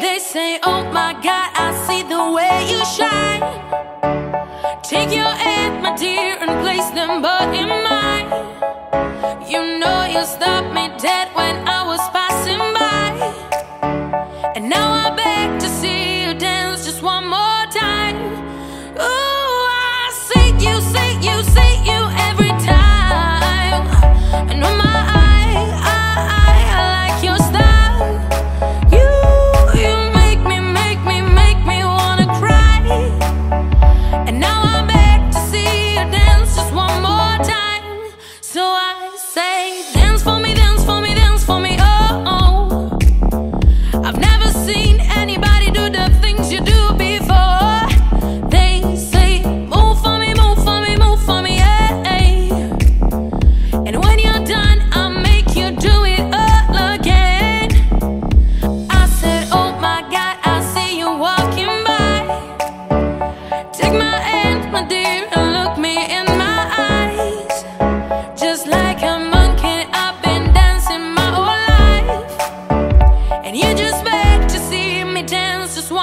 They say, oh my God, I see the way you shine. Take your hand, my dear, and place them both in mine. You know you stop me dead when